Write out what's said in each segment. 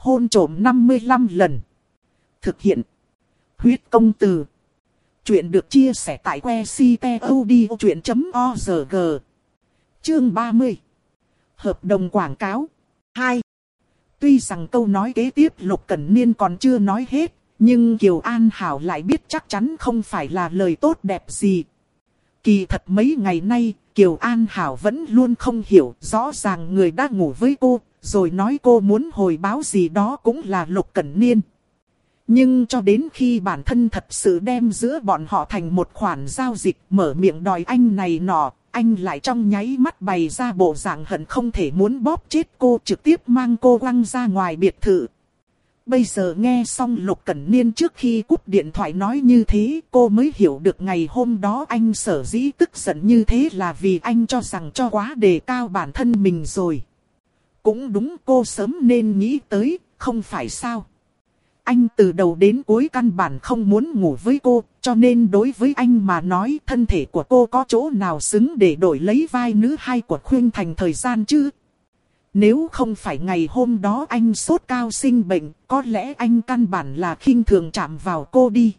Hôn trộm 55 lần. Thực hiện. Huyết công từ. Chuyện được chia sẻ tại que ctod.org. Chương 30. Hợp đồng quảng cáo. 2. Tuy rằng câu nói kế tiếp Lục Cẩn Niên còn chưa nói hết, nhưng Kiều An Hảo lại biết chắc chắn không phải là lời tốt đẹp gì. Kỳ thật mấy ngày nay, Kiều An Hảo vẫn luôn không hiểu rõ ràng người đã ngủ với cô, rồi nói cô muốn hồi báo gì đó cũng là Lục Cẩn Niên. Nhưng cho đến khi bản thân thật sự đem giữa bọn họ thành một khoản giao dịch mở miệng đòi anh này nọ, anh lại trong nháy mắt bày ra bộ dạng hận không thể muốn bóp chết cô trực tiếp mang cô quăng ra ngoài biệt thự. Bây giờ nghe xong Lục Cẩn Niên trước khi cúp điện thoại nói như thế cô mới hiểu được ngày hôm đó anh sở dĩ tức giận như thế là vì anh cho rằng cho quá đề cao bản thân mình rồi. Cũng đúng cô sớm nên nghĩ tới, không phải sao. Anh từ đầu đến cuối căn bản không muốn ngủ với cô, cho nên đối với anh mà nói thân thể của cô có chỗ nào xứng để đổi lấy vai nữ hai của Khuyên Thành thời gian chứ. Nếu không phải ngày hôm đó anh sốt cao sinh bệnh, có lẽ anh căn bản là khinh thường chạm vào cô đi.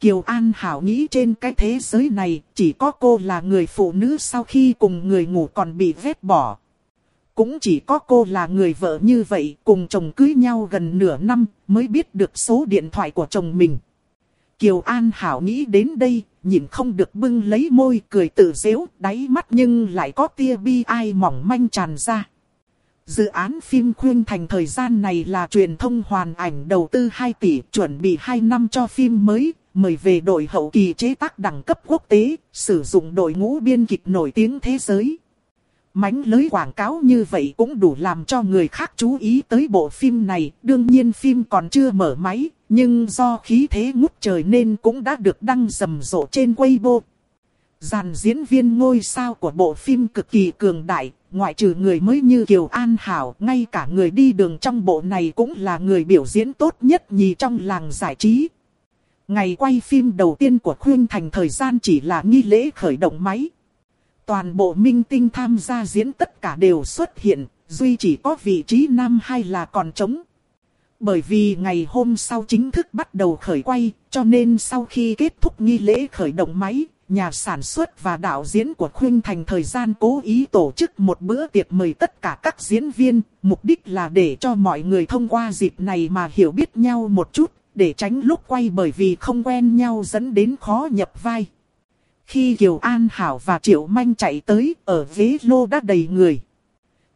Kiều An Hảo nghĩ trên cái thế giới này, chỉ có cô là người phụ nữ sau khi cùng người ngủ còn bị vết bỏ. Cũng chỉ có cô là người vợ như vậy, cùng chồng cưới nhau gần nửa năm, mới biết được số điện thoại của chồng mình. Kiều An Hảo nghĩ đến đây, nhìn không được bưng lấy môi cười tự dễu, đáy mắt nhưng lại có tia bi ai mỏng manh tràn ra. Dự án phim khuyên thành thời gian này là truyền thông hoàn ảnh đầu tư 2 tỷ, chuẩn bị 2 năm cho phim mới, mời về đội hậu kỳ chế tác đẳng cấp quốc tế, sử dụng đội ngũ biên kịch nổi tiếng thế giới. Mánh lưới quảng cáo như vậy cũng đủ làm cho người khác chú ý tới bộ phim này. Đương nhiên phim còn chưa mở máy, nhưng do khí thế ngút trời nên cũng đã được đăng rầm rộ trên Weibo. Dàn diễn viên ngôi sao của bộ phim cực kỳ cường đại, ngoại trừ người mới như Kiều An Hảo, ngay cả người đi đường trong bộ này cũng là người biểu diễn tốt nhất nhì trong làng giải trí. Ngày quay phim đầu tiên của Khuyên Thành thời gian chỉ là nghi lễ khởi động máy. Toàn bộ minh tinh tham gia diễn tất cả đều xuất hiện, duy chỉ có vị trí nam hay là còn trống. Bởi vì ngày hôm sau chính thức bắt đầu khởi quay, cho nên sau khi kết thúc nghi lễ khởi động máy, nhà sản xuất và đạo diễn của Khuynh Thành thời gian cố ý tổ chức một bữa tiệc mời tất cả các diễn viên, mục đích là để cho mọi người thông qua dịp này mà hiểu biết nhau một chút, để tránh lúc quay bởi vì không quen nhau dẫn đến khó nhập vai. Khi Kiều An Hảo và Triệu Manh chạy tới, ở ghế lô đã đầy người.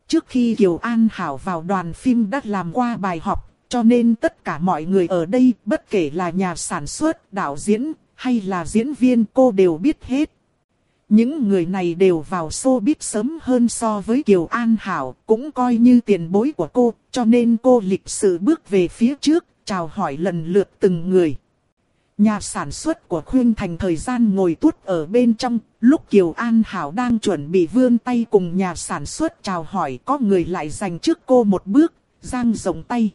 Trước khi Kiều An Hảo vào đoàn phim đã làm qua bài học, cho nên tất cả mọi người ở đây, bất kể là nhà sản xuất, đạo diễn, hay là diễn viên cô đều biết hết. Những người này đều vào showbiz sớm hơn so với Kiều An Hảo, cũng coi như tiền bối của cô, cho nên cô lịch sự bước về phía trước, chào hỏi lần lượt từng người. Nhà sản xuất của Khuyên Thành thời gian ngồi tuốt ở bên trong, lúc Kiều An Hảo đang chuẩn bị vươn tay cùng nhà sản xuất chào hỏi có người lại dành trước cô một bước, giang rộng tay.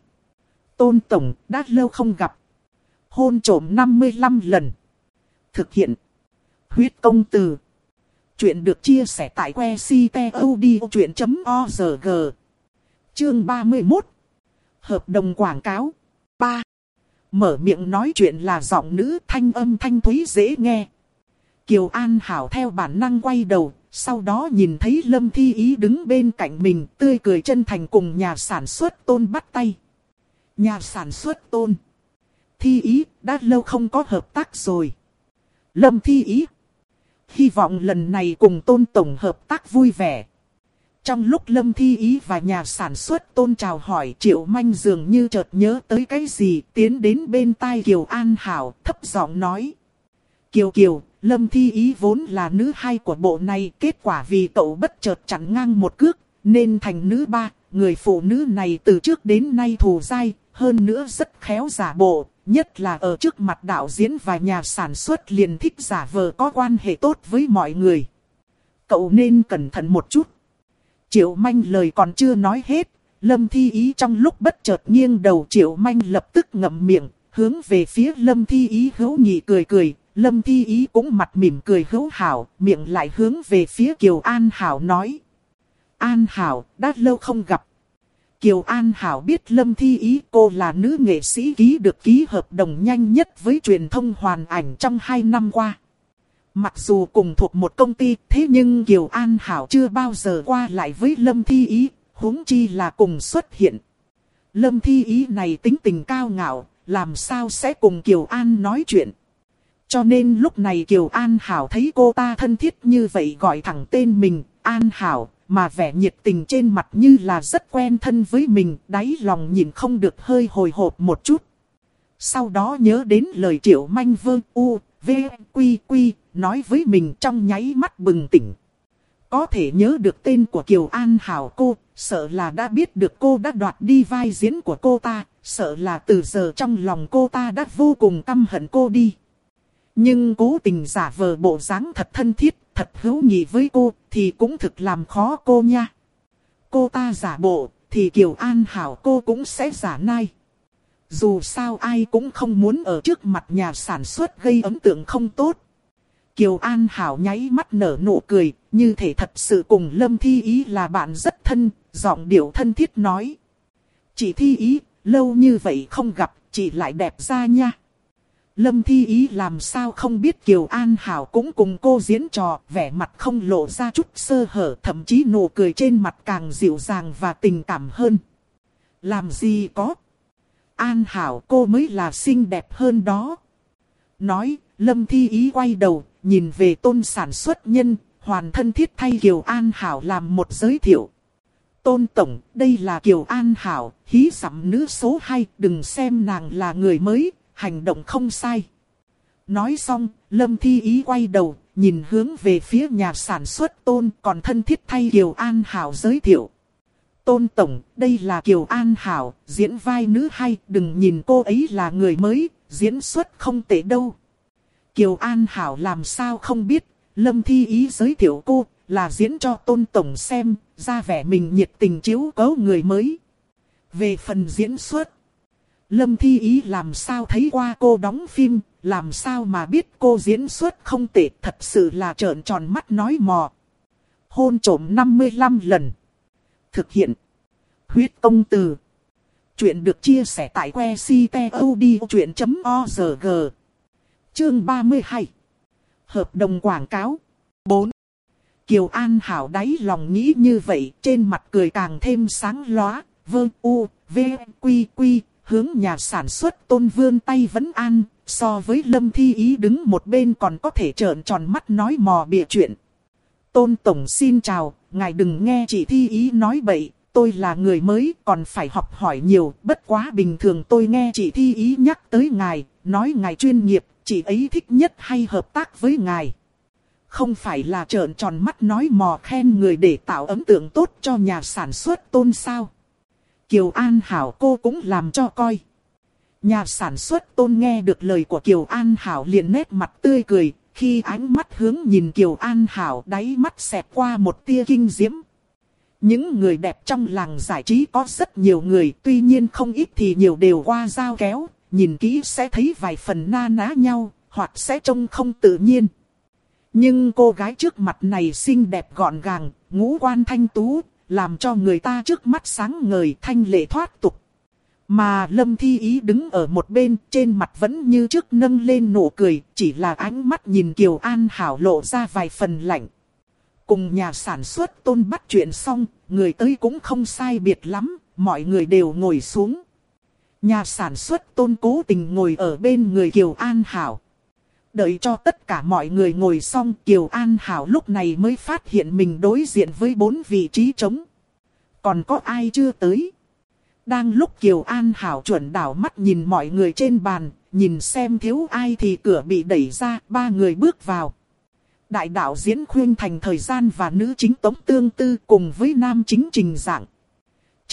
Tôn Tổng, đã lâu không gặp. Hôn trổm 55 lần. Thực hiện. Huyết công từ. Chuyện được chia sẻ tại que ctod.org. Chương 31. Hợp đồng quảng cáo. Mở miệng nói chuyện là giọng nữ thanh âm thanh thúy dễ nghe. Kiều An Hảo theo bản năng quay đầu, sau đó nhìn thấy Lâm Thi Ý đứng bên cạnh mình tươi cười chân thành cùng nhà sản xuất tôn bắt tay. Nhà sản xuất tôn. Thi Ý đã lâu không có hợp tác rồi. Lâm Thi Ý. Hy vọng lần này cùng tôn tổng hợp tác vui vẻ. Trong lúc Lâm Thi Ý và nhà sản xuất tôn chào hỏi Triệu Manh dường như chợt nhớ tới cái gì tiến đến bên tai Kiều An Hảo thấp giọng nói. Kiều Kiều, Lâm Thi Ý vốn là nữ hai của bộ này kết quả vì cậu bất chợt chặn ngang một cước nên thành nữ ba. Người phụ nữ này từ trước đến nay thù dai, hơn nữa rất khéo giả bộ, nhất là ở trước mặt đạo diễn và nhà sản xuất liền thích giả vờ có quan hệ tốt với mọi người. Cậu nên cẩn thận một chút. Triệu manh lời còn chưa nói hết, Lâm Thi Ý trong lúc bất chợt nghiêng đầu Triệu manh lập tức ngậm miệng, hướng về phía Lâm Thi Ý hữu nhị cười cười, Lâm Thi Ý cũng mặt mỉm cười hữu hảo, miệng lại hướng về phía Kiều An Hảo nói. An Hảo, đã lâu không gặp. Kiều An Hảo biết Lâm Thi Ý cô là nữ nghệ sĩ ký được ký hợp đồng nhanh nhất với truyền thông hoàn ảnh trong 2 năm qua. Mặc dù cùng thuộc một công ty, thế nhưng Kiều An Hảo chưa bao giờ qua lại với Lâm Thi Ý, huống chi là cùng xuất hiện. Lâm Thi Ý này tính tình cao ngạo, làm sao sẽ cùng Kiều An nói chuyện. Cho nên lúc này Kiều An Hảo thấy cô ta thân thiết như vậy gọi thẳng tên mình, An Hảo, mà vẻ nhiệt tình trên mặt như là rất quen thân với mình, đáy lòng nhìn không được hơi hồi hộp một chút. Sau đó nhớ đến lời triệu manh vương u, v, quy quy, nói với mình trong nháy mắt bừng tỉnh. Có thể nhớ được tên của Kiều An Hảo cô, sợ là đã biết được cô đã đoạt đi vai diễn của cô ta, sợ là từ giờ trong lòng cô ta đã vô cùng căm hận cô đi. Nhưng cố tình giả vờ bộ dáng thật thân thiết, thật hữu nghị với cô, thì cũng thực làm khó cô nha. Cô ta giả bộ, thì Kiều An Hảo cô cũng sẽ giả nai. Dù sao ai cũng không muốn ở trước mặt nhà sản xuất gây ấn tượng không tốt. Kiều An Hảo nháy mắt nở nụ cười, như thể thật sự cùng Lâm Thi Ý là bạn rất thân, giọng điệu thân thiết nói. Chị Thi Ý, lâu như vậy không gặp, chị lại đẹp ra nha. Lâm Thi Ý làm sao không biết Kiều An Hảo cũng cùng cô diễn trò, vẻ mặt không lộ ra chút sơ hở, thậm chí nụ cười trên mặt càng dịu dàng và tình cảm hơn. Làm gì có? An Hảo cô mới là xinh đẹp hơn đó. Nói, Lâm Thi Ý quay đầu, nhìn về tôn sản xuất nhân, hoàn thân thiết thay Kiều An Hảo làm một giới thiệu. Tôn Tổng, đây là Kiều An Hảo, hí sắm nữ số 2, đừng xem nàng là người mới, hành động không sai. Nói xong, Lâm Thi Ý quay đầu, nhìn hướng về phía nhà sản xuất Tôn còn thân thiết thay Kiều An Hảo giới thiệu. Tôn Tổng, đây là Kiều An Hảo, diễn vai nữ hay, đừng nhìn cô ấy là người mới, diễn xuất không tệ đâu. Kiều An Hảo làm sao không biết, Lâm Thi Ý giới thiệu cô, là diễn cho Tôn Tổng xem, ra vẻ mình nhiệt tình chiếu cấu người mới. Về phần diễn xuất, Lâm Thi Ý làm sao thấy qua cô đóng phim, làm sao mà biết cô diễn xuất không tệ, thật sự là trợn tròn mắt nói mò. Hôn trổm 55 lần. Thực hiện. Huyết công từ. Chuyện được chia sẻ tại que ctod.org. Chương 32. Hợp đồng quảng cáo. 4. Kiều An Hảo đáy lòng nghĩ như vậy, trên mặt cười càng thêm sáng lóa, vương u, v, quy quy, hướng nhà sản xuất tôn vương tay vẫn an, so với lâm thi ý đứng một bên còn có thể trợn tròn mắt nói mò bịa chuyện. Tôn Tổng xin chào, ngài đừng nghe chị thi ý nói bậy, tôi là người mới còn phải học hỏi nhiều, bất quá bình thường tôi nghe chị thi ý nhắc tới ngài, nói ngài chuyên nghiệp, chị ấy thích nhất hay hợp tác với ngài. Không phải là trợn tròn mắt nói mò khen người để tạo ấn tượng tốt cho nhà sản xuất tôn sao. Kiều An Hảo cô cũng làm cho coi. Nhà sản xuất tôn nghe được lời của Kiều An Hảo liền nét mặt tươi cười, khi ánh mắt hướng nhìn Kiều An Hảo đáy mắt xẹt qua một tia kinh diễm. Những người đẹp trong làng giải trí có rất nhiều người, tuy nhiên không ít thì nhiều đều qua dao kéo, nhìn kỹ sẽ thấy vài phần na ná nhau, hoặc sẽ trông không tự nhiên. Nhưng cô gái trước mặt này xinh đẹp gọn gàng, ngũ quan thanh tú, làm cho người ta trước mắt sáng ngời thanh lệ thoát tục. Mà Lâm Thi Ý đứng ở một bên, trên mặt vẫn như trước nâng lên nụ cười, chỉ là ánh mắt nhìn Kiều An Hảo lộ ra vài phần lạnh. Cùng nhà sản xuất tôn bắt chuyện xong, người tới cũng không sai biệt lắm, mọi người đều ngồi xuống. Nhà sản xuất tôn cố tình ngồi ở bên người Kiều An Hảo. Đợi cho tất cả mọi người ngồi xong Kiều An Hảo lúc này mới phát hiện mình đối diện với bốn vị trí trống. Còn có ai chưa tới? Đang lúc Kiều An Hảo chuẩn đảo mắt nhìn mọi người trên bàn, nhìn xem thiếu ai thì cửa bị đẩy ra, ba người bước vào. Đại đạo diễn khuyên thành thời gian và nữ chính tống tương tư cùng với nam chính trình dạng.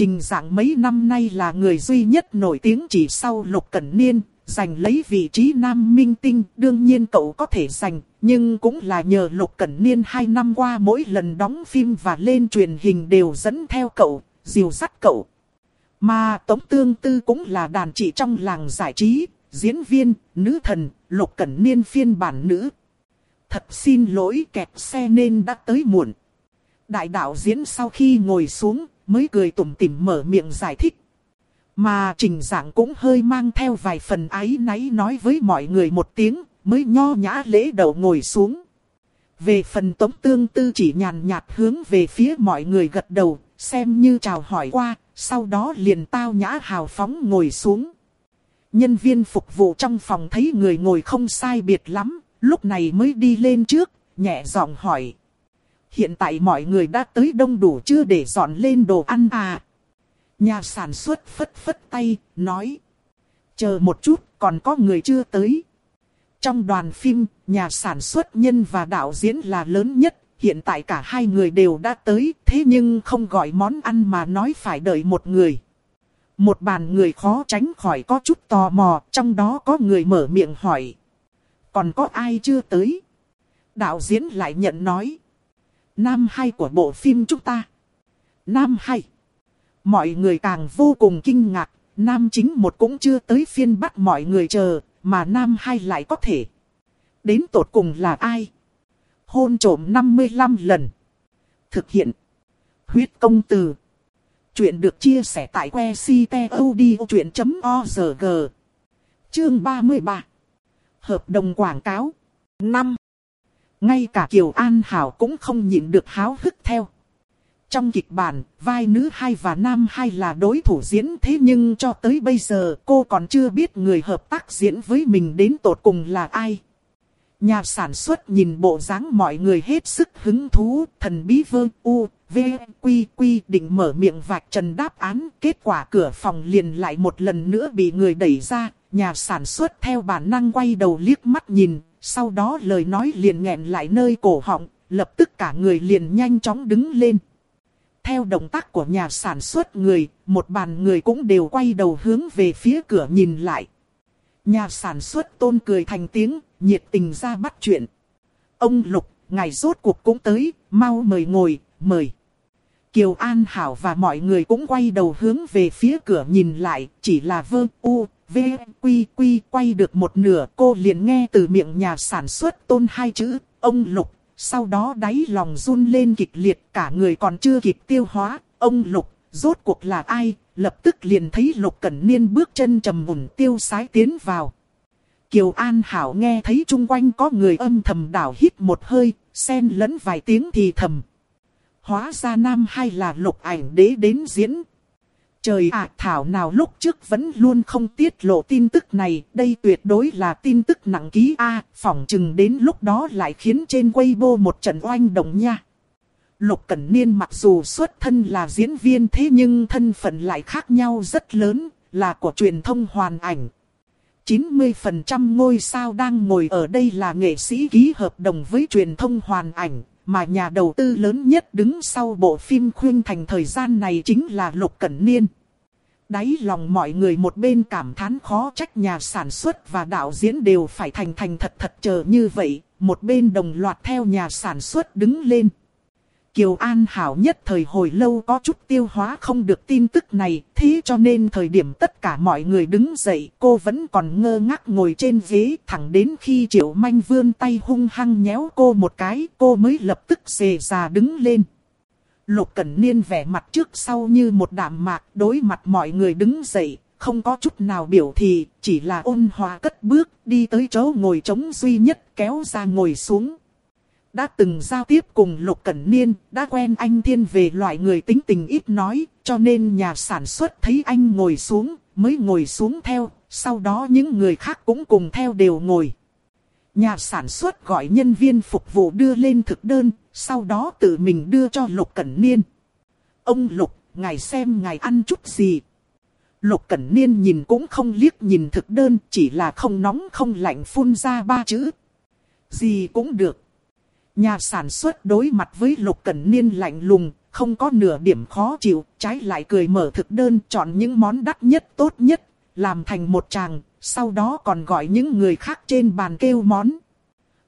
Trình dạng mấy năm nay là người duy nhất nổi tiếng chỉ sau Lục Cẩn Niên, giành lấy vị trí nam minh tinh, đương nhiên cậu có thể giành, nhưng cũng là nhờ Lục Cẩn Niên hai năm qua mỗi lần đóng phim và lên truyền hình đều dẫn theo cậu, dìu dắt cậu. Mà Tống Tương Tư cũng là đàn chị trong làng giải trí, diễn viên, nữ thần, Lục Cẩn Niên phiên bản nữ. Thật xin lỗi kẹt xe nên đã tới muộn. Đại đạo diễn sau khi ngồi xuống, mới cười tủm tỉm mở miệng giải thích. Mà trình giảng cũng hơi mang theo vài phần ái náy nói với mọi người một tiếng, mới nho nhã lễ đầu ngồi xuống. Về phần tống tương tư chỉ nhàn nhạt hướng về phía mọi người gật đầu, xem như chào hỏi qua, sau đó liền tao nhã hào phóng ngồi xuống. Nhân viên phục vụ trong phòng thấy người ngồi không sai biệt lắm, lúc này mới đi lên trước, nhẹ giọng hỏi. Hiện tại mọi người đã tới đông đủ chưa để dọn lên đồ ăn à? Nhà sản xuất phất phất tay, nói. Chờ một chút, còn có người chưa tới. Trong đoàn phim, nhà sản xuất nhân và đạo diễn là lớn nhất. Hiện tại cả hai người đều đã tới, thế nhưng không gọi món ăn mà nói phải đợi một người. Một bàn người khó tránh khỏi có chút tò mò, trong đó có người mở miệng hỏi. Còn có ai chưa tới? Đạo diễn lại nhận nói. Nam 2 của bộ phim chúng ta. Nam 2. Mọi người càng vô cùng kinh ngạc, nam chính một cũng chưa tới phiên bắt mọi người chờ, mà nam hai lại có thể. Đến tột cùng là ai? Hôn trổm 55 lần. Thực hiện. Huyết công từ. Chuyện được chia sẻ tại que ctod.org. Chương 33. Hợp đồng quảng cáo. 5. Ngay cả Kiều An Hảo cũng không nhịn được háo hức theo. Trong kịch bản, vai nữ hai và nam hai là đối thủ diễn thế nhưng cho tới bây giờ cô còn chưa biết người hợp tác diễn với mình đến tột cùng là ai. Nhà sản xuất nhìn bộ dáng mọi người hết sức hứng thú, thần bí vương u, v, quy quy định mở miệng vạch trần đáp án, kết quả cửa phòng liền lại một lần nữa bị người đẩy ra, nhà sản xuất theo bản năng quay đầu liếc mắt nhìn, sau đó lời nói liền nghẹn lại nơi cổ họng, lập tức cả người liền nhanh chóng đứng lên. Theo động tác của nhà sản xuất người, một bàn người cũng đều quay đầu hướng về phía cửa nhìn lại. Nhà sản xuất tôn cười thành tiếng, nhiệt tình ra bắt chuyện. Ông Lục, ngài rốt cuộc cũng tới, mau mời ngồi, mời. Kiều An Hảo và mọi người cũng quay đầu hướng về phía cửa nhìn lại, chỉ là vơ u, v, quy quy quay được một nửa. Cô liền nghe từ miệng nhà sản xuất tôn hai chữ, ông Lục, sau đó đáy lòng run lên kịch liệt cả người còn chưa kịp tiêu hóa, ông Lục, rốt cuộc là ai, lập tức liền thấy Lục Cẩn Niên bước chân trầm mùn tiêu sái tiến vào. Kiều An Hảo nghe thấy chung quanh có người âm thầm đảo hít một hơi, xen lẫn vài tiếng thì thầm. Hóa ra nam hay là lục ảnh đế đến diễn, Trời ạ thảo nào lúc trước vẫn luôn không tiết lộ tin tức này, đây tuyệt đối là tin tức nặng ký A, phỏng chừng đến lúc đó lại khiến trên Weibo một trận oanh động nha. Lục Cẩn Niên mặc dù xuất thân là diễn viên thế nhưng thân phận lại khác nhau rất lớn, là của truyền thông hoàn ảnh. 90% ngôi sao đang ngồi ở đây là nghệ sĩ ký hợp đồng với truyền thông hoàn ảnh, mà nhà đầu tư lớn nhất đứng sau bộ phim khuyên thành thời gian này chính là Lục Cẩn Niên. Đáy lòng mọi người một bên cảm thán khó trách nhà sản xuất và đạo diễn đều phải thành thành thật thật chờ như vậy, một bên đồng loạt theo nhà sản xuất đứng lên. Kiều An Hảo nhất thời hồi lâu có chút tiêu hóa không được tin tức này, thế cho nên thời điểm tất cả mọi người đứng dậy, cô vẫn còn ngơ ngác ngồi trên ghế, thẳng đến khi Triệu Manh vươn tay hung hăng nhéo cô một cái, cô mới lập tức xề già đứng lên. Lục Cẩn Niên vẻ mặt trước sau như một đạm mạc, đối mặt mọi người đứng dậy, không có chút nào biểu thị, chỉ là ôn hòa cất bước, đi tới chỗ ngồi trống duy nhất, kéo ra ngồi xuống. Đã từng giao tiếp cùng Lục Cẩn Niên, đã quen anh thiên về loại người tính tình ít nói, cho nên nhà sản xuất thấy anh ngồi xuống, mới ngồi xuống theo, sau đó những người khác cũng cùng theo đều ngồi. Nhà sản xuất gọi nhân viên phục vụ đưa lên thực đơn, sau đó tự mình đưa cho Lục Cẩn Niên. Ông Lục, ngài xem ngài ăn chút gì. Lục Cẩn Niên nhìn cũng không liếc nhìn thực đơn, chỉ là không nóng không lạnh phun ra ba chữ. Gì cũng được. Nhà sản xuất đối mặt với Lục Cẩn Niên lạnh lùng, không có nửa điểm khó chịu, trái lại cười mở thực đơn chọn những món đắt nhất tốt nhất, làm thành một tràng, sau đó còn gọi những người khác trên bàn kêu món.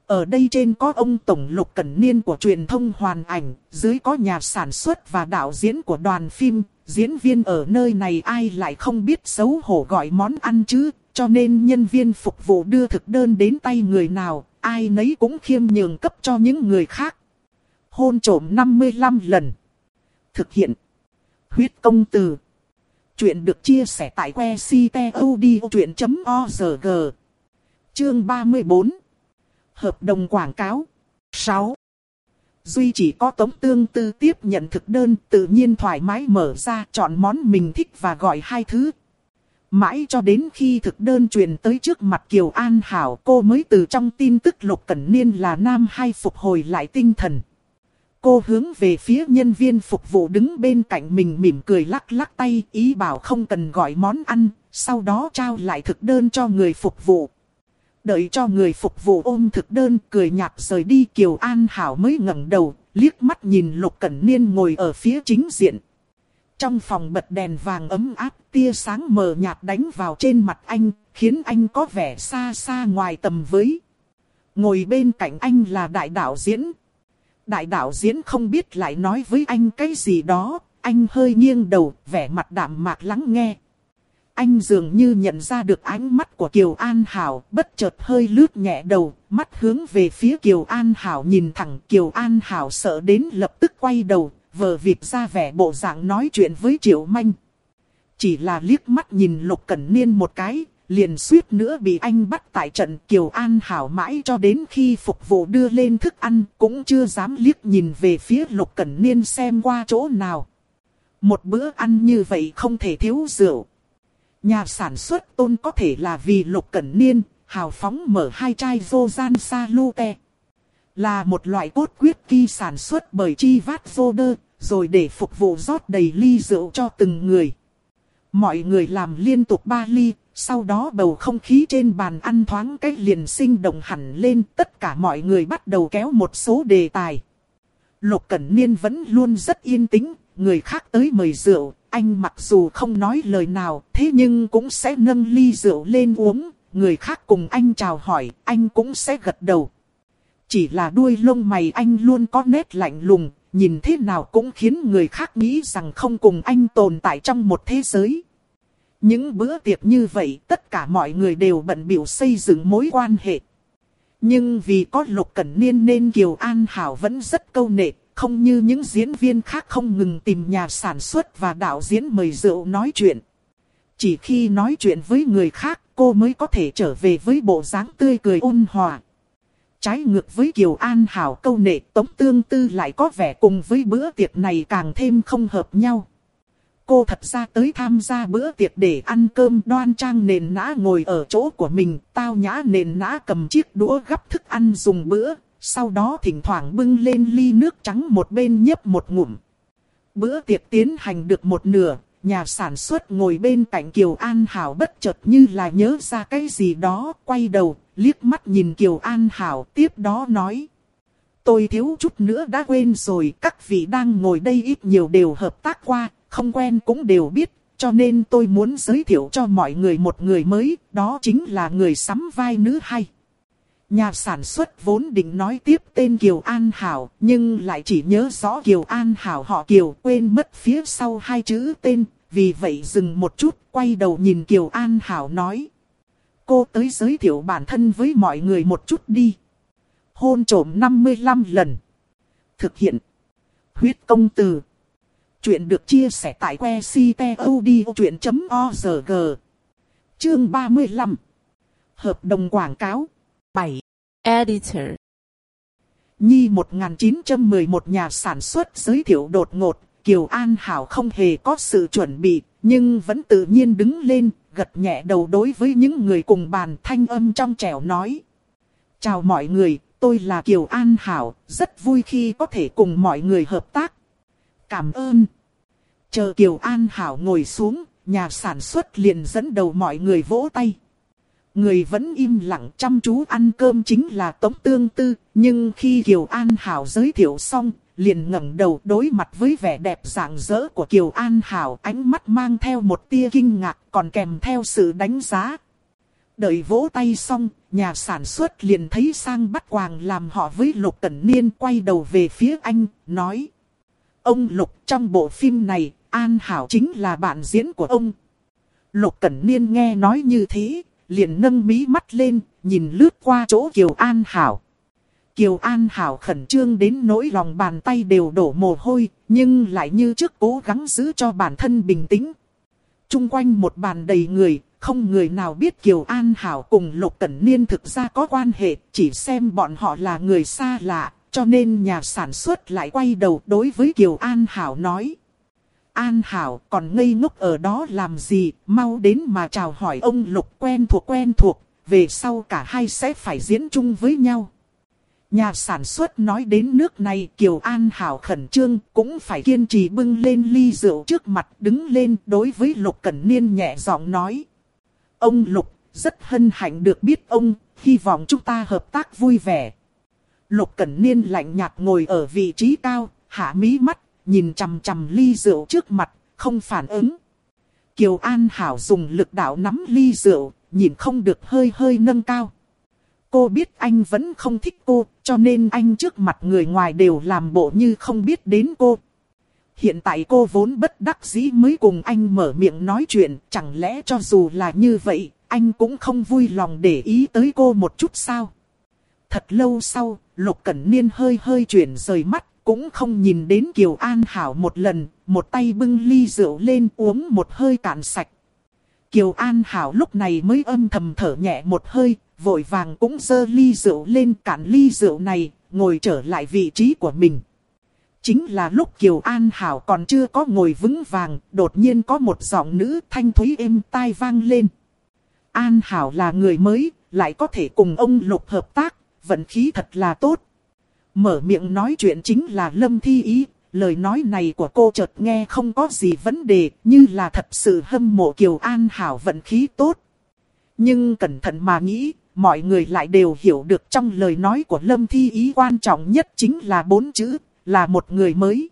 Ở đây trên có ông Tổng Lục Cẩn Niên của truyền thông hoàn ảnh, dưới có nhà sản xuất và đạo diễn của đoàn phim, diễn viên ở nơi này ai lại không biết xấu hổ gọi món ăn chứ, cho nên nhân viên phục vụ đưa thực đơn đến tay người nào, ai nấy cũng khiêm nhường cấp cho những người khác. Hôn trổm 55 lần. Thực hiện. Huyết công từ. Chuyện được chia sẻ tại que ctod.org. Chương 34. Hợp đồng quảng cáo. 6. Duy chỉ có tống tương tư tiếp nhận thực đơn, tự nhiên thoải mái mở ra chọn món mình thích và gọi hai thứ. Mãi cho đến khi thực đơn truyền tới trước mặt Kiều An Hảo cô mới từ trong tin tức Lục Cẩn Niên là nam hay phục hồi lại tinh thần. Cô hướng về phía nhân viên phục vụ đứng bên cạnh mình mỉm cười lắc lắc tay ý bảo không cần gọi món ăn, sau đó trao lại thực đơn cho người phục vụ. Đợi cho người phục vụ ôm thực đơn cười nhạt rời đi Kiều An Hảo mới ngẩng đầu, liếc mắt nhìn Lục Cẩn Niên ngồi ở phía chính diện. Trong phòng bật đèn vàng ấm áp, tia sáng mờ nhạt đánh vào trên mặt anh, khiến anh có vẻ xa xa ngoài tầm với. Ngồi bên cạnh anh là đại đạo diễn. Đại đạo diễn không biết lại nói với anh cái gì đó, anh hơi nghiêng đầu, vẻ mặt đạm mạc lắng nghe. Anh dường như nhận ra được ánh mắt của Kiều An Hảo, bất chợt hơi lướt nhẹ đầu, mắt hướng về phía Kiều An Hảo nhìn thẳng Kiều An Hảo sợ đến lập tức quay đầu, vờ vịt ra vẻ bộ dạng nói chuyện với Triệu Manh. Chỉ là liếc mắt nhìn Lục Cẩn Niên một cái, liền suýt nữa bị anh bắt tại trận Kiều An Hảo mãi cho đến khi phục vụ đưa lên thức ăn, cũng chưa dám liếc nhìn về phía Lục Cẩn Niên xem qua chỗ nào. Một bữa ăn như vậy không thể thiếu rượu. Nhà sản xuất tôn có thể là vì Lục Cẩn Niên, hào phóng mở hai chai vô gian salute. Là một loại cốt quyết kỳ sản xuất bởi chi vát vô đơ, rồi để phục vụ rót đầy ly rượu cho từng người. Mọi người làm liên tục ba ly, sau đó bầu không khí trên bàn ăn thoáng cách liền sinh động hẳn lên, tất cả mọi người bắt đầu kéo một số đề tài. Lục Cẩn Niên vẫn luôn rất yên tĩnh, người khác tới mời rượu, anh mặc dù không nói lời nào, thế nhưng cũng sẽ nâng ly rượu lên uống, người khác cùng anh chào hỏi, anh cũng sẽ gật đầu. Chỉ là đuôi lông mày anh luôn có nét lạnh lùng, nhìn thế nào cũng khiến người khác nghĩ rằng không cùng anh tồn tại trong một thế giới. Những bữa tiệc như vậy tất cả mọi người đều bận biểu xây dựng mối quan hệ. Nhưng vì có Lục Cẩn Niên nên Kiều An Hảo vẫn rất câu nệ, không như những diễn viên khác không ngừng tìm nhà sản xuất và đạo diễn mời rượu nói chuyện. Chỉ khi nói chuyện với người khác cô mới có thể trở về với bộ dáng tươi cười ôn hòa. Trái ngược với Kiều An Hảo câu nệ Tống Tương Tư lại có vẻ cùng với bữa tiệc này càng thêm không hợp nhau. Cô thật ra tới tham gia bữa tiệc để ăn cơm đoan trang nền nã ngồi ở chỗ của mình, tao nhã nền nã cầm chiếc đũa gắp thức ăn dùng bữa, sau đó thỉnh thoảng bưng lên ly nước trắng một bên nhấp một ngụm. Bữa tiệc tiến hành được một nửa, nhà sản xuất ngồi bên cạnh Kiều An Hảo bất chợt như là nhớ ra cái gì đó, quay đầu, liếc mắt nhìn Kiều An Hảo tiếp đó nói. Tôi thiếu chút nữa đã quên rồi, các vị đang ngồi đây ít nhiều đều hợp tác qua, không quen cũng đều biết, cho nên tôi muốn giới thiệu cho mọi người một người mới, đó chính là người sắm vai nữ hay. Nhà sản xuất vốn định nói tiếp tên Kiều An Hảo, nhưng lại chỉ nhớ rõ Kiều An Hảo họ Kiều quên mất phía sau hai chữ tên, vì vậy dừng một chút, quay đầu nhìn Kiều An Hảo nói. Cô tới giới thiệu bản thân với mọi người một chút đi. Hôn trổm 55 lần. Thực hiện. Huyết công từ. Chuyện được chia sẻ tại que ctod.org. Chương 35. Hợp đồng quảng cáo. 7. Editor Nhi 1911 nhà sản xuất giới thiệu đột ngột, Kiều An Hảo không hề có sự chuẩn bị, nhưng vẫn tự nhiên đứng lên, gật nhẹ đầu đối với những người cùng bàn thanh âm trong trẻo nói. Chào mọi người, tôi là Kiều An Hảo, rất vui khi có thể cùng mọi người hợp tác. Cảm ơn. Chờ Kiều An Hảo ngồi xuống, nhà sản xuất liền dẫn đầu mọi người vỗ tay. Người vẫn im lặng chăm chú ăn cơm chính là Tống Tương Tư, nhưng khi Kiều An Hảo giới thiệu xong, liền ngẩng đầu đối mặt với vẻ đẹp rạng rỡ của Kiều An Hảo, ánh mắt mang theo một tia kinh ngạc còn kèm theo sự đánh giá. Đợi vỗ tay xong, nhà sản xuất liền thấy sang bắt quàng làm họ với Lục Cẩn Niên quay đầu về phía anh, nói. Ông Lục trong bộ phim này, An Hảo chính là bạn diễn của ông. Lục Cẩn Niên nghe nói như thế, liền nâng mí mắt lên, nhìn lướt qua chỗ Kiều An Hảo. Kiều An Hảo khẩn trương đến nỗi lòng bàn tay đều đổ mồ hôi, nhưng lại như trước cố gắng giữ cho bản thân bình tĩnh. Trung quanh một bàn đầy người, không người nào biết Kiều An Hảo cùng Lục Cẩn Niên thực ra có quan hệ, chỉ xem bọn họ là người xa lạ, cho nên nhà sản xuất lại quay đầu đối với Kiều An Hảo nói. An Hảo còn ngây ngốc ở đó làm gì, mau đến mà chào hỏi ông Lục quen thuộc quen thuộc, về sau cả hai sẽ phải diễn chung với nhau. Nhà sản xuất nói đến nước này Kiều An Hảo khẩn trương cũng phải kiên trì bưng lên ly rượu trước mặt đứng lên đối với Lục Cẩn Niên nhẹ giọng nói. Ông Lục rất hân hạnh được biết ông, hy vọng chúng ta hợp tác vui vẻ. Lục Cẩn Niên lạnh nhạt ngồi ở vị trí cao, hạ mí mắt, nhìn chằm chằm ly rượu trước mặt, không phản ứng. Kiều An Hảo dùng lực đạo nắm ly rượu, nhìn không được hơi hơi nâng cao. Cô biết anh vẫn không thích cô, cho nên anh trước mặt người ngoài đều làm bộ như không biết đến cô. Hiện tại cô vốn bất đắc dĩ mới cùng anh mở miệng nói chuyện, chẳng lẽ cho dù là như vậy, anh cũng không vui lòng để ý tới cô một chút sao? Thật lâu sau, Lục Cẩn Niên hơi hơi chuyển rời mắt, cũng không nhìn đến Kiều An Hảo một lần, một tay bưng ly rượu lên uống một hơi cạn sạch. Kiều An Hảo lúc này mới âm thầm thở nhẹ một hơi, vội vàng cũng dơ ly rượu lên cạn ly rượu này, ngồi trở lại vị trí của mình. Chính là lúc Kiều An Hảo còn chưa có ngồi vững vàng, đột nhiên có một giọng nữ thanh thúy êm tai vang lên. An Hảo là người mới, lại có thể cùng ông Lục hợp tác, vận khí thật là tốt. Mở miệng nói chuyện chính là Lâm Thi Ý, lời nói này của cô chợt nghe không có gì vấn đề, như là thật sự hâm mộ Kiều An Hảo vận khí tốt. Nhưng cẩn thận mà nghĩ, mọi người lại đều hiểu được trong lời nói của Lâm Thi Ý quan trọng nhất chính là bốn chữ, là một người mới.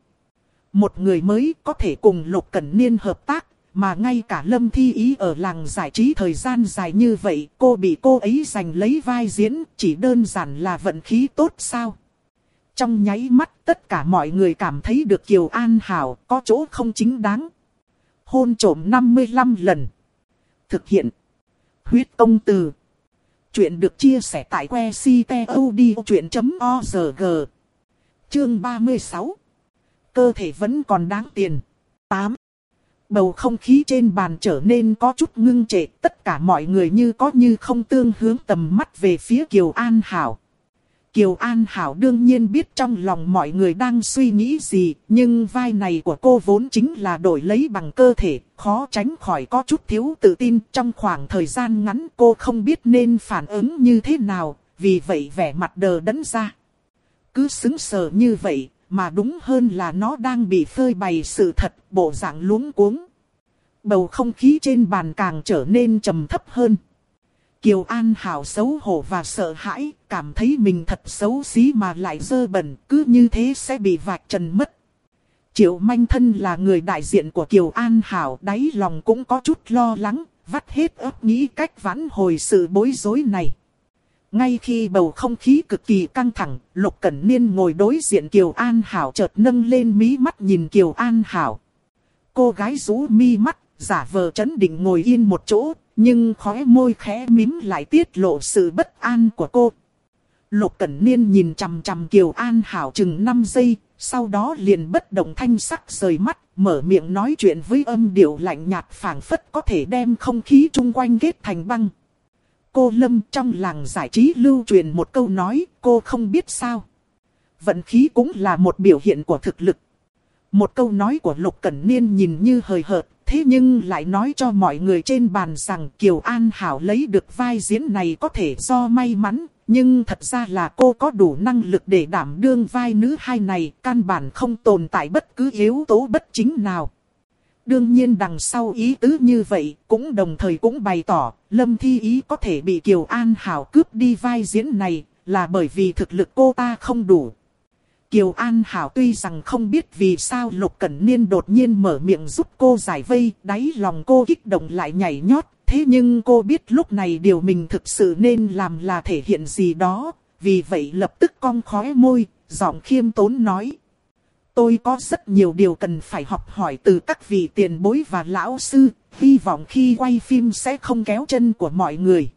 Một người mới có thể cùng Lục Cẩn Niên hợp tác, mà ngay cả Lâm Thi Ý ở làng giải trí thời gian dài như vậy, cô bị cô ấy giành lấy vai diễn, chỉ đơn giản là vận khí tốt sao. Trong nháy mắt tất cả mọi người cảm thấy được Kiều An Hảo có chỗ không chính đáng. Hôn trổm 55 lần. Thực hiện. Huyết công từ. Chuyện được chia sẻ tại que ctod.org. Chương 36. Cơ thể vẫn còn đáng tiền. 8. Bầu không khí trên bàn trở nên có chút ngưng trệ, tất cả mọi người như có như không tương hướng tầm mắt về phía Kiều An Hảo. Kiều An Hảo đương nhiên biết trong lòng mọi người đang suy nghĩ gì, nhưng vai này của cô vốn chính là đổi lấy bằng cơ thể, khó tránh khỏi có chút thiếu tự tin. Trong khoảng thời gian ngắn cô không biết nên phản ứng như thế nào, vì vậy vẻ mặt đờ đẫn ra. Cứ xứng sờ như vậy, mà đúng hơn là nó đang bị phơi bày sự thật, bộ dạng luống cuống. Bầu không khí trên bàn càng trở nên trầm thấp hơn. Kiều An Hảo xấu hổ và sợ hãi, cảm thấy mình thật xấu xí mà lại dơ bẩn, cứ như thế sẽ bị vạch trần mất. Triệu Manh Thân là người đại diện của Kiều An Hảo, đáy lòng cũng có chút lo lắng, vắt hết ấp nghĩ cách vãn hồi sự bối rối này. Ngay khi bầu không khí cực kỳ căng thẳng, Lục Cẩn Niên ngồi đối diện Kiều An Hảo chợt nâng lên mí mắt nhìn Kiều An Hảo. Cô gái rú mi mắt, giả vờ chấn định ngồi yên một chỗ, nhưng khóe môi khẽ mím lại tiết lộ sự bất an của cô. Lục Cẩn Niên nhìn chằm chằm Kiều An Hảo chừng 5 giây, sau đó liền bất động thanh sắc rời mắt, mở miệng nói chuyện với âm điệu lạnh nhạt phảng phất có thể đem không khí chung quanh kết thành băng. Cô Lâm trong làng giải trí lưu truyền một câu nói, cô không biết sao. Vận khí cũng là một biểu hiện của thực lực. Một câu nói của Lục Cẩn Niên nhìn như hời hợt, thế nhưng lại nói cho mọi người trên bàn rằng Kiều An Hảo lấy được vai diễn này có thể do may mắn, nhưng thật ra là cô có đủ năng lực để đảm đương vai nữ hai này, căn bản không tồn tại bất cứ yếu tố bất chính nào. Đương nhiên đằng sau ý tứ như vậy, cũng đồng thời cũng bày tỏ, Lâm Thi Ý có thể bị Kiều An Hảo cướp đi vai diễn này, là bởi vì thực lực cô ta không đủ. Kiều An Hảo tuy rằng không biết vì sao Lục Cẩn Niên đột nhiên mở miệng giúp cô giải vây, đáy lòng cô kích động lại nhảy nhót, thế nhưng cô biết lúc này điều mình thực sự nên làm là thể hiện gì đó, vì vậy lập tức cong khóe môi, giọng khiêm tốn nói. Tôi có rất nhiều điều cần phải học hỏi từ các vị tiền bối và lão sư, hy vọng khi quay phim sẽ không kéo chân của mọi người.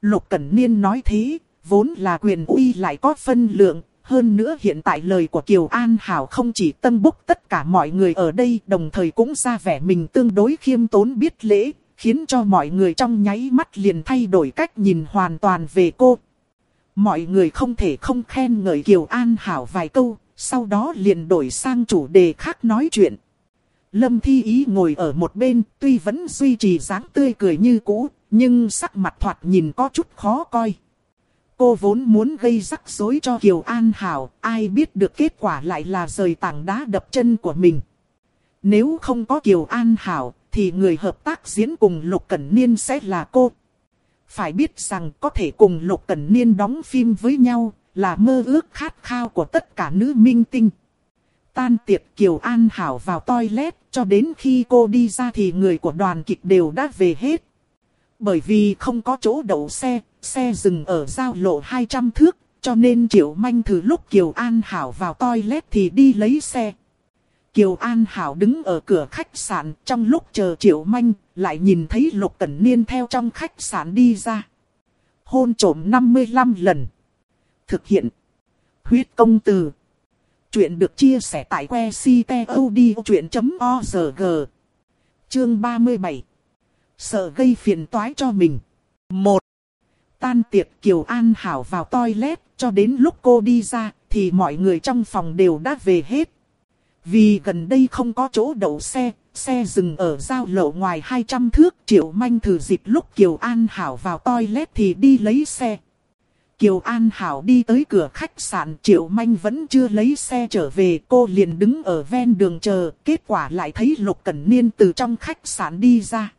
Lục Cẩn Niên nói thế, vốn là quyền uy lại có phân lượng. Hơn nữa hiện tại lời của Kiều An Hảo không chỉ tâm búc tất cả mọi người ở đây đồng thời cũng ra vẻ mình tương đối khiêm tốn biết lễ, khiến cho mọi người trong nháy mắt liền thay đổi cách nhìn hoàn toàn về cô. Mọi người không thể không khen ngợi Kiều An Hảo vài câu, sau đó liền đổi sang chủ đề khác nói chuyện. Lâm Thi Ý ngồi ở một bên, tuy vẫn duy trì dáng tươi cười như cũ, nhưng sắc mặt thoạt nhìn có chút khó coi. Cô vốn muốn gây rắc rối cho Kiều An Hảo, ai biết được kết quả lại là rời tảng đá đập chân của mình. Nếu không có Kiều An Hảo, thì người hợp tác diễn cùng Lục Cẩn Niên sẽ là cô. Phải biết rằng có thể cùng Lục Cẩn Niên đóng phim với nhau, là mơ ước khát khao của tất cả nữ minh tinh. Tan tiệc Kiều An Hảo vào toilet, cho đến khi cô đi ra thì người của đoàn kịch đều đã về hết. Bởi vì không có chỗ đậu xe, xe dừng ở giao lộ 200 thước, cho nên Triệu Manh thử lúc Kiều An Hảo vào toilet thì đi lấy xe. Kiều An Hảo đứng ở cửa khách sạn trong lúc chờ Triệu Manh, lại nhìn thấy Lục Cẩn Niên theo trong khách sạn đi ra. Hôn trổm 55 lần. Thực hiện. Huyết công từ. Chuyện được chia sẻ tại que ctod.org. Chương 37. Sợ gây phiền toái cho mình. một Tan tiệc Kiều An Hảo vào toilet, cho đến lúc cô đi ra, thì mọi người trong phòng đều đã về hết. Vì gần đây không có chỗ đậu xe, xe dừng ở giao lộ ngoài 200 thước. Triệu Manh thử dịp lúc Kiều An Hảo vào toilet thì đi lấy xe. Kiều An Hảo đi tới cửa khách sạn Triệu Manh vẫn chưa lấy xe trở về cô liền đứng ở ven đường chờ kết quả lại thấy Lục Cẩn Niên từ trong khách sạn đi ra.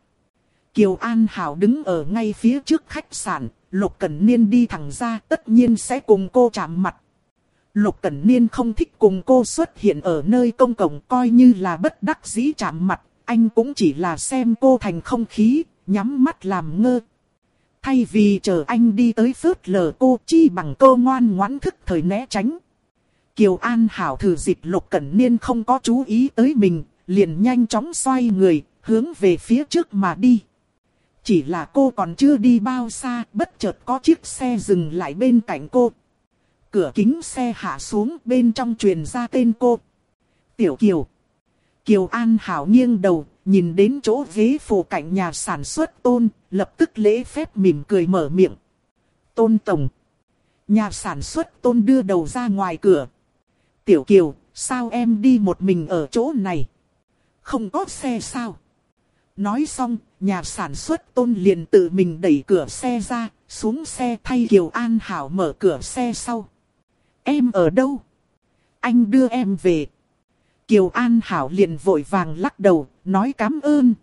Kiều An Hảo đứng ở ngay phía trước khách sạn, Lục Cẩn Niên đi thẳng ra tất nhiên sẽ cùng cô chạm mặt. Lục Cẩn Niên không thích cùng cô xuất hiện ở nơi công cộng coi như là bất đắc dĩ chạm mặt, anh cũng chỉ là xem cô thành không khí, nhắm mắt làm ngơ, Thay vì chờ anh đi tới phớt lờ cô chi bằng cô ngoan ngoãn thức thời né tránh. Kiều An Hảo thử dịp Lục Cẩn Niên không có chú ý tới mình, liền nhanh chóng xoay người, hướng về phía trước mà đi. Chỉ là cô còn chưa đi bao xa, bất chợt có chiếc xe dừng lại bên cạnh cô. Cửa kính xe hạ xuống bên trong truyền ra tên cô. Tiểu Kiều. Kiều An Hảo nghiêng đầu, nhìn đến chỗ ghế phủ cạnh nhà sản xuất tôn, lập tức lễ phép mỉm cười mở miệng. Tôn Tổng. Nhà sản xuất tôn đưa đầu ra ngoài cửa. Tiểu Kiều, sao em đi một mình ở chỗ này? Không có xe sao? Nói xong, nhà sản xuất tôn liền tự mình đẩy cửa xe ra, xuống xe thay Kiều An Hảo mở cửa xe sau. Em ở đâu? Anh đưa em về. Kiều An Hảo liền vội vàng lắc đầu, nói cảm ơn.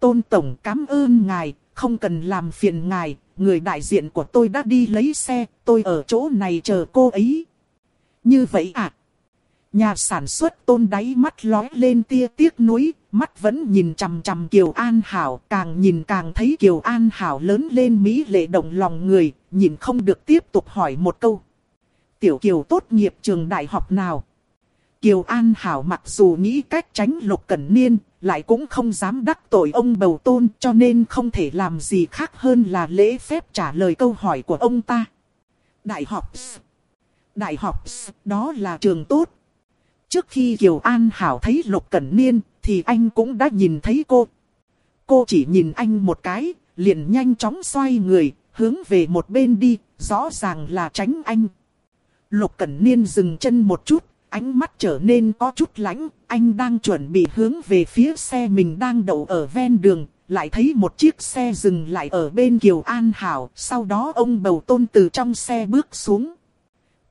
Tôn Tổng cảm ơn ngài, không cần làm phiền ngài, người đại diện của tôi đã đi lấy xe, tôi ở chỗ này chờ cô ấy. Như vậy à? Nhà sản xuất tôn đáy mắt lói lên tia tiếc nuối, mắt vẫn nhìn chằm chằm Kiều An Hảo, càng nhìn càng thấy Kiều An Hảo lớn lên mỹ lệ động lòng người, nhìn không được tiếp tục hỏi một câu. Tiểu Kiều tốt nghiệp trường đại học nào? Kiều An Hảo mặc dù nghĩ cách tránh Lục Cẩn Niên, lại cũng không dám đắc tội ông bầu tôn cho nên không thể làm gì khác hơn là lễ phép trả lời câu hỏi của ông ta. Đại học Đại học đó là trường tốt. Trước khi Kiều An Hảo thấy Lục Cẩn Niên thì anh cũng đã nhìn thấy cô. Cô chỉ nhìn anh một cái, liền nhanh chóng xoay người, hướng về một bên đi, rõ ràng là tránh anh. Lục Cẩn Niên dừng chân một chút, ánh mắt trở nên có chút lãnh, anh đang chuẩn bị hướng về phía xe mình đang đậu ở ven đường, lại thấy một chiếc xe dừng lại ở bên Kiều An Hảo, sau đó ông bầu tôn từ trong xe bước xuống.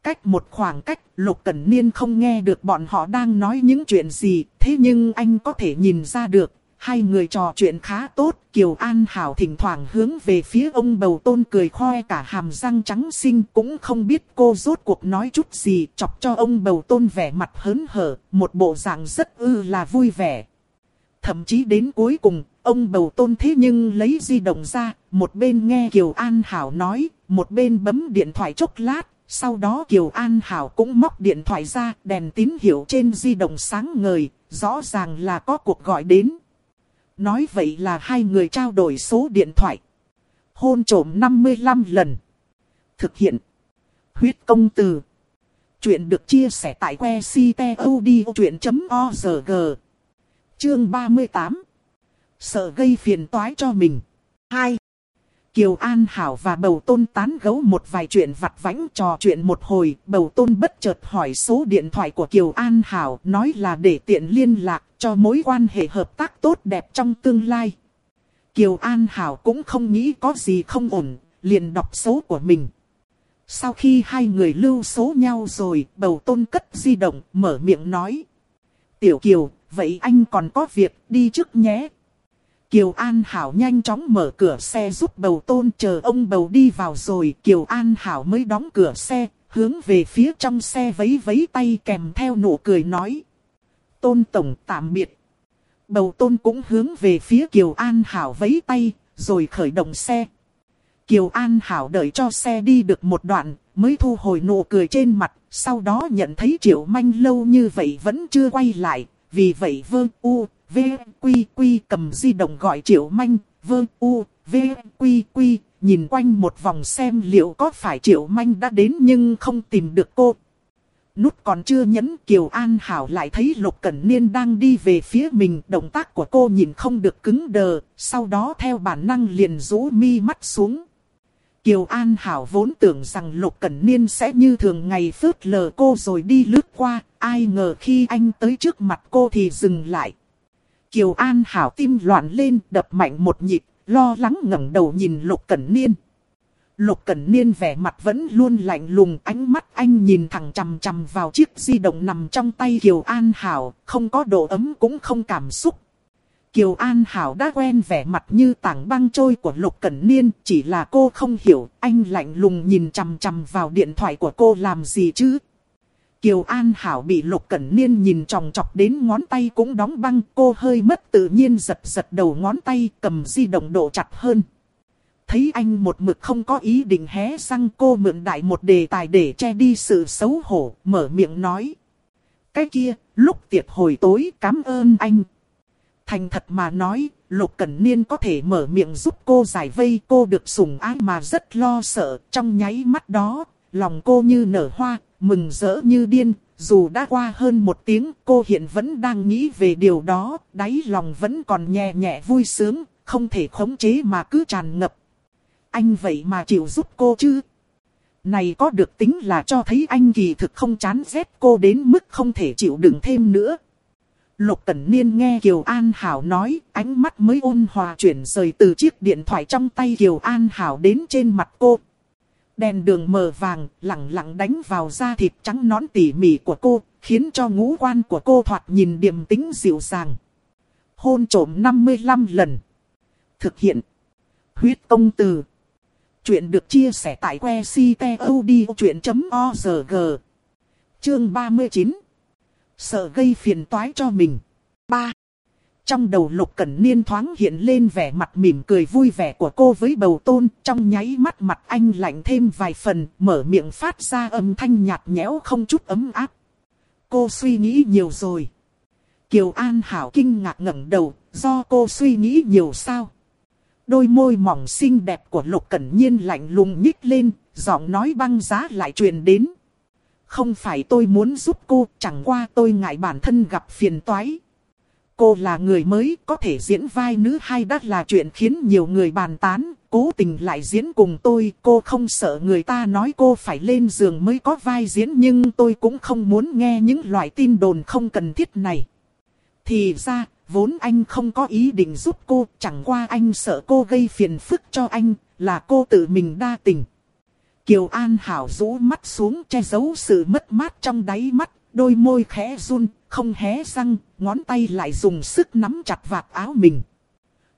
Cách một khoảng cách, Lục Cẩn Niên không nghe được bọn họ đang nói những chuyện gì, thế nhưng anh có thể nhìn ra được, Hai người trò chuyện khá tốt, Kiều An Hảo thỉnh thoảng hướng về phía ông bầu tôn cười khoe cả hàm răng trắng xinh cũng không biết cô rốt cuộc nói chút gì chọc cho ông bầu tôn vẻ mặt hớn hở, một bộ dạng rất ư là vui vẻ. Thậm chí đến cuối cùng, ông bầu tôn thế nhưng lấy di động ra, một bên nghe Kiều An Hảo nói, một bên bấm điện thoại chốc lát, sau đó Kiều An Hảo cũng móc điện thoại ra, đèn tín hiệu trên di động sáng ngời, rõ ràng là có cuộc gọi đến. Nói vậy là hai người trao đổi số điện thoại. Hôn trổm 55 lần. Thực hiện. Huyết công từ. Chuyện được chia sẻ tại que ctod.org. Chương 38. Sợ gây phiền toái cho mình. 2. Kiều An Hảo và Bầu Tôn tán gấu một vài chuyện vặt vãnh trò chuyện một hồi. Bầu Tôn bất chợt hỏi số điện thoại của Kiều An Hảo nói là để tiện liên lạc cho mối quan hệ hợp tác tốt đẹp trong tương lai. Kiều An Hảo cũng không nghĩ có gì không ổn, liền đọc số của mình. Sau khi hai người lưu số nhau rồi, Bầu Tôn cất di động, mở miệng nói. Tiểu Kiều, vậy anh còn có việc, đi trước nhé. Kiều An Hảo nhanh chóng mở cửa xe giúp bầu tôn chờ ông bầu đi vào rồi. Kiều An Hảo mới đóng cửa xe, hướng về phía trong xe vấy vấy tay kèm theo nụ cười nói. Tôn Tổng tạm biệt. Bầu tôn cũng hướng về phía Kiều An Hảo vấy tay, rồi khởi động xe. Kiều An Hảo đợi cho xe đi được một đoạn, mới thu hồi nụ cười trên mặt, sau đó nhận thấy Triệu Manh lâu như vậy vẫn chưa quay lại, vì vậy vương u, v, quy quy cầm di động gọi Triệu Manh, vơ u, v, quy quy, nhìn quanh một vòng xem liệu có phải Triệu Manh đã đến nhưng không tìm được cô. Nút còn chưa nhấn Kiều An Hảo lại thấy Lục Cẩn Niên đang đi về phía mình. Động tác của cô nhìn không được cứng đờ, sau đó theo bản năng liền rũ mi mắt xuống. Kiều An Hảo vốn tưởng rằng Lục Cẩn Niên sẽ như thường ngày phớt lờ cô rồi đi lướt qua, ai ngờ khi anh tới trước mặt cô thì dừng lại. Kiều An Hảo tim loạn lên, đập mạnh một nhịp, lo lắng ngẩng đầu nhìn Lục Cẩn Niên. Lục Cẩn Niên vẻ mặt vẫn luôn lạnh lùng, ánh mắt anh nhìn thẳng chằm chằm vào chiếc di động nằm trong tay Kiều An Hảo, không có độ ấm cũng không cảm xúc. Kiều An Hảo đã quen vẻ mặt như tảng băng trôi của Lục Cẩn Niên, chỉ là cô không hiểu, anh lạnh lùng nhìn chằm chằm vào điện thoại của cô làm gì chứ. Kiều An Hảo bị Lục Cẩn Niên nhìn tròng trọc đến ngón tay cũng đóng băng, cô hơi mất tự nhiên giật giật đầu ngón tay cầm di động độ chặt hơn. Thấy anh một mực không có ý định hé răng cô mượn đại một đề tài để che đi sự xấu hổ, mở miệng nói. Cái kia, lúc tiệc hồi tối cảm ơn anh. Thành thật mà nói, Lục Cẩn Niên có thể mở miệng giúp cô giải vây cô được sủng ái mà rất lo sợ. Trong nháy mắt đó, lòng cô như nở hoa, mừng rỡ như điên. Dù đã qua hơn một tiếng, cô hiện vẫn đang nghĩ về điều đó, đáy lòng vẫn còn nhẹ nhẹ vui sướng, không thể khống chế mà cứ tràn ngập. Anh vậy mà chịu giúp cô chứ? Này có được tính là cho thấy anh kỳ thực không chán ghét cô đến mức không thể chịu đựng thêm nữa. Lục Cẩn Niên nghe Kiều An Hảo nói, ánh mắt mới ôn hòa chuyển rời từ chiếc điện thoại trong tay Kiều An Hảo đến trên mặt cô. Đèn đường mờ vàng, lặng lặng đánh vào da thịt trắng nõn tỉ mỉ của cô, khiến cho ngũ quan của cô thoạt nhìn điềm tĩnh dịu dàng. Hôn trổm 55 lần. Thực hiện. Huyết công từ. Chuyện được chia sẻ tại que ctod.org. Chương 39 Sợ gây phiền toái cho mình. Trong đầu lục cẩn niên thoáng hiện lên vẻ mặt mỉm cười vui vẻ của cô với bầu tôn. Trong nháy mắt mặt anh lạnh thêm vài phần, mở miệng phát ra âm thanh nhạt nhẽo không chút ấm áp. Cô suy nghĩ nhiều rồi. Kiều An Hảo kinh ngạc ngẩng đầu, do cô suy nghĩ nhiều sao? Đôi môi mỏng xinh đẹp của Lục Cẩn Nhiên lạnh lùng nhích lên, giọng nói băng giá lại truyền đến. Không phải tôi muốn giúp cô, chẳng qua tôi ngại bản thân gặp phiền toái. Cô là người mới, có thể diễn vai nữ hay đắt là chuyện khiến nhiều người bàn tán, cố tình lại diễn cùng tôi. Cô không sợ người ta nói cô phải lên giường mới có vai diễn nhưng tôi cũng không muốn nghe những loại tin đồn không cần thiết này. Thì ra, vốn anh không có ý định giúp cô, chẳng qua anh sợ cô gây phiền phức cho anh, là cô tự mình đa tình. Kiều An Hảo rũ mắt xuống che giấu sự mất mát trong đáy mắt, đôi môi khẽ run, không hé răng, ngón tay lại dùng sức nắm chặt vạt áo mình.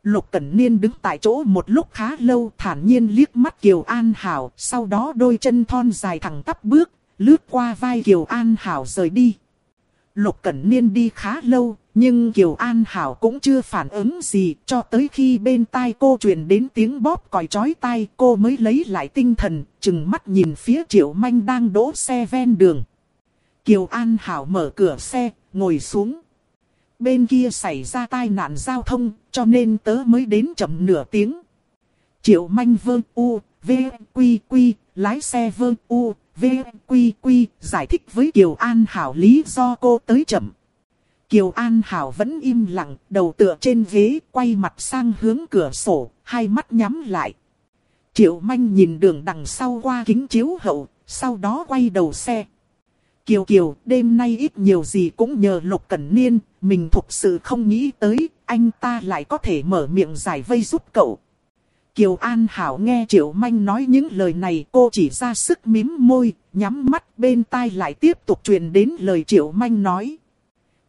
Lục Cẩn Niên đứng tại chỗ một lúc khá lâu thản nhiên liếc mắt Kiều An Hảo, sau đó đôi chân thon dài thẳng tắp bước, lướt qua vai Kiều An Hảo rời đi. Lục Cẩn Niên đi khá lâu, nhưng Kiều An Hảo cũng chưa phản ứng gì cho tới khi bên tai cô truyền đến tiếng bóp còi chói tai cô mới lấy lại tinh thần, chừng mắt nhìn phía Triệu Manh đang đỗ xe ven đường. Kiều An Hảo mở cửa xe, ngồi xuống. Bên kia xảy ra tai nạn giao thông, cho nên tớ mới đến chậm nửa tiếng. Triệu Manh vương u, V, Quy, Quy, lái xe vương U, V, Quy, Quy, giải thích với Kiều An Hảo lý do cô tới chậm. Kiều An Hảo vẫn im lặng, đầu tựa trên ghế, quay mặt sang hướng cửa sổ, hai mắt nhắm lại. Triệu Manh nhìn đường đằng sau qua kính chiếu hậu, sau đó quay đầu xe. Kiều Kiều, đêm nay ít nhiều gì cũng nhờ Lục Cẩn Niên, mình thực sự không nghĩ tới, anh ta lại có thể mở miệng giải vây giúp cậu. Kiều An Hảo nghe Triệu Manh nói những lời này cô chỉ ra sức mím môi, nhắm mắt bên tai lại tiếp tục truyền đến lời Triệu Manh nói.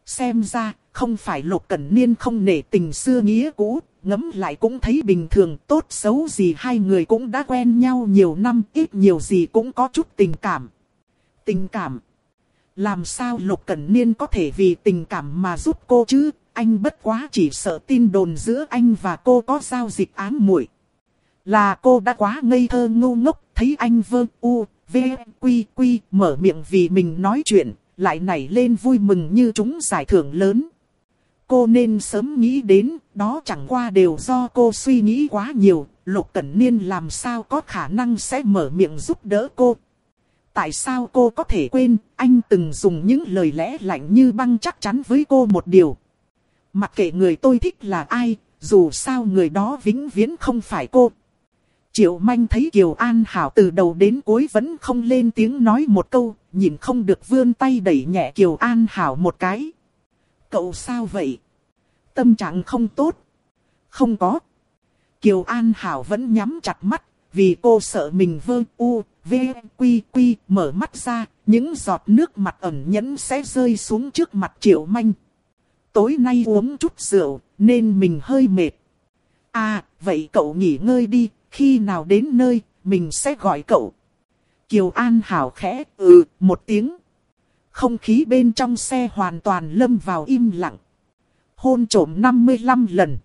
Xem ra, không phải Lục Cẩn Niên không nể tình xưa nghĩa cũ, ngấm lại cũng thấy bình thường, tốt xấu gì hai người cũng đã quen nhau nhiều năm, ít nhiều gì cũng có chút tình cảm. Tình cảm. Làm sao Lục Cẩn Niên có thể vì tình cảm mà giúp cô chứ, anh bất quá chỉ sợ tin đồn giữa anh và cô có giao dịch ám muội. Là cô đã quá ngây thơ ngu ngốc, thấy anh vơ u, v, quy quy, mở miệng vì mình nói chuyện, lại nảy lên vui mừng như chúng giải thưởng lớn. Cô nên sớm nghĩ đến, đó chẳng qua đều do cô suy nghĩ quá nhiều, Lục Cẩn Niên làm sao có khả năng sẽ mở miệng giúp đỡ cô. Tại sao cô có thể quên, anh từng dùng những lời lẽ lạnh như băng chắc chắn với cô một điều. Mặc kệ người tôi thích là ai, dù sao người đó vĩnh viễn không phải cô. Triệu Manh thấy Kiều An Hảo từ đầu đến cuối vẫn không lên tiếng nói một câu, nhìn không được vươn tay đẩy nhẹ Kiều An Hảo một cái. Cậu sao vậy? Tâm trạng không tốt. Không có. Kiều An Hảo vẫn nhắm chặt mắt, vì cô sợ mình vơ u, v, quy quy, mở mắt ra, những giọt nước mặt ẩn nhẫn sẽ rơi xuống trước mặt Triệu Manh. Tối nay uống chút rượu, nên mình hơi mệt. À, vậy cậu nghỉ ngơi đi, khi nào đến nơi, mình sẽ gọi cậu. Kiều An Hảo khẽ, ừ, một tiếng. Không khí bên trong xe hoàn toàn lâm vào im lặng. Hôn trổm 55 lần.